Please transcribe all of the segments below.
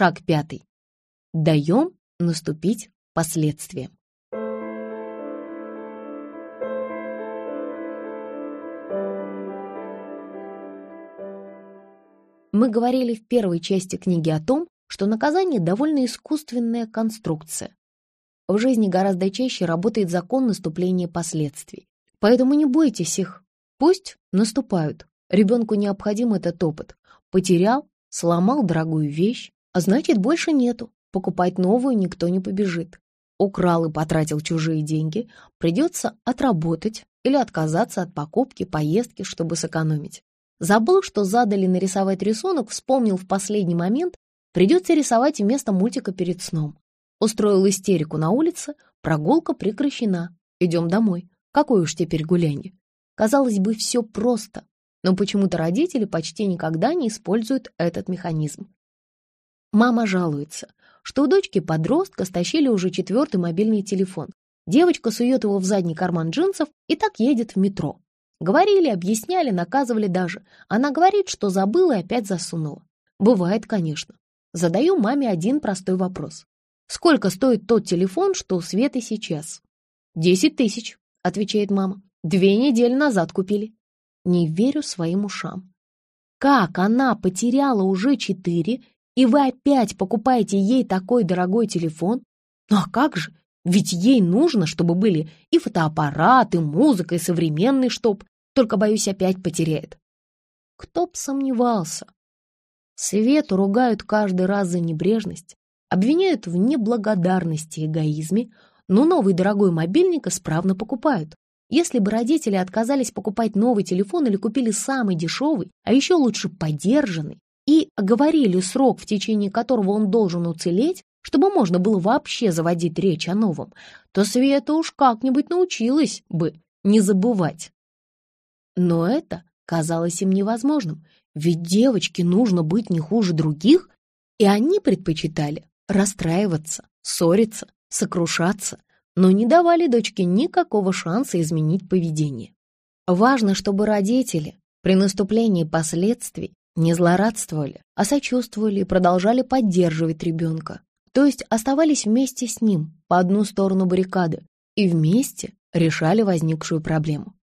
Шаг пятый. Даем наступить последствиям. Мы говорили в первой части книги о том, что наказание довольно искусственная конструкция. В жизни гораздо чаще работает закон наступления последствий. Поэтому не бойтесь их. Пусть наступают. Ребенку необходим этот опыт. Потерял, сломал дорогую вещь, а значит, больше нету. Покупать новую никто не побежит. Украл и потратил чужие деньги, придется отработать или отказаться от покупки, поездки, чтобы сэкономить. Забыл, что задали нарисовать рисунок, вспомнил в последний момент, придется рисовать вместо мультика перед сном. Устроил истерику на улице, прогулка прекращена. Идем домой. Какое уж теперь гулянье. Казалось бы, все просто, но почему-то родители почти никогда не используют этот механизм. Мама жалуется, что у дочки подростка стащили уже четвертый мобильный телефон. Девочка сует его в задний карман джинсов и так едет в метро. Говорили, объясняли, наказывали даже. Она говорит, что забыла и опять засунула. Бывает, конечно. Задаю маме один простой вопрос. Сколько стоит тот телефон, что у Светы сейчас? «Десять тысяч», — отвечает мама. «Две недели назад купили». Не верю своим ушам. Как она потеряла уже четыре, и вы опять покупаете ей такой дорогой телефон? Ну а как же? Ведь ей нужно, чтобы были и фотоаппарат, и музыка, и современный штоп. Только, боюсь, опять потеряет. Кто б сомневался. Свету ругают каждый раз за небрежность, обвиняют в неблагодарности и эгоизме, но новый дорогой мобильник исправно покупают. Если бы родители отказались покупать новый телефон или купили самый дешевый, а еще лучше подержанный, и оговорили срок, в течение которого он должен уцелеть, чтобы можно было вообще заводить речь о новом, то Света уж как-нибудь научилась бы не забывать. Но это казалось им невозможным, ведь девочке нужно быть не хуже других, и они предпочитали расстраиваться, ссориться, сокрушаться, но не давали дочке никакого шанса изменить поведение. Важно, чтобы родители при наступлении последствий не злорадствовали, а сочувствовали и продолжали поддерживать ребенка, то есть оставались вместе с ним по одну сторону баррикады и вместе решали возникшую проблему.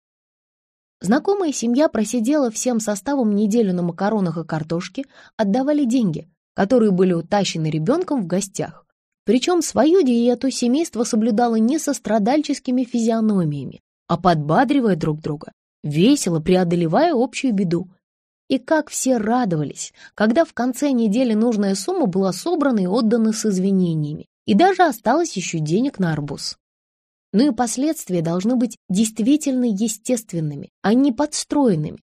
Знакомая семья просидела всем составом неделю на макаронах и картошке, отдавали деньги, которые были утащены ребенком в гостях. Причем свою диету семейство соблюдало не со страдальческими физиономиями, а подбадривая друг друга, весело преодолевая общую беду, и как все радовались, когда в конце недели нужная сумма была собрана и отдана с извинениями, и даже осталось еще денег на арбуз. Ну и последствия должны быть действительно естественными, а не подстроенными.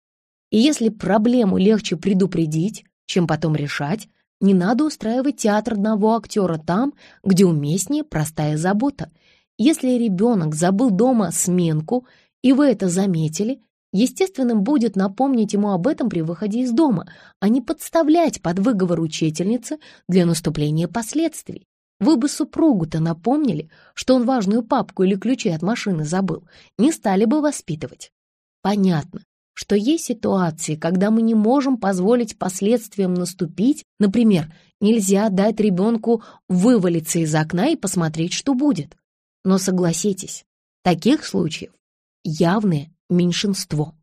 И если проблему легче предупредить, чем потом решать, не надо устраивать театр одного актера там, где уместнее простая забота. Если ребенок забыл дома сменку, и вы это заметили, Естественным будет напомнить ему об этом при выходе из дома, а не подставлять под выговор учительницы для наступления последствий. Вы бы супругу-то напомнили, что он важную папку или ключи от машины забыл, не стали бы воспитывать. Понятно, что есть ситуации, когда мы не можем позволить последствиям наступить, например, нельзя дать ребенку вывалиться из окна и посмотреть, что будет. Но согласитесь, таких случаев явные меньшинство.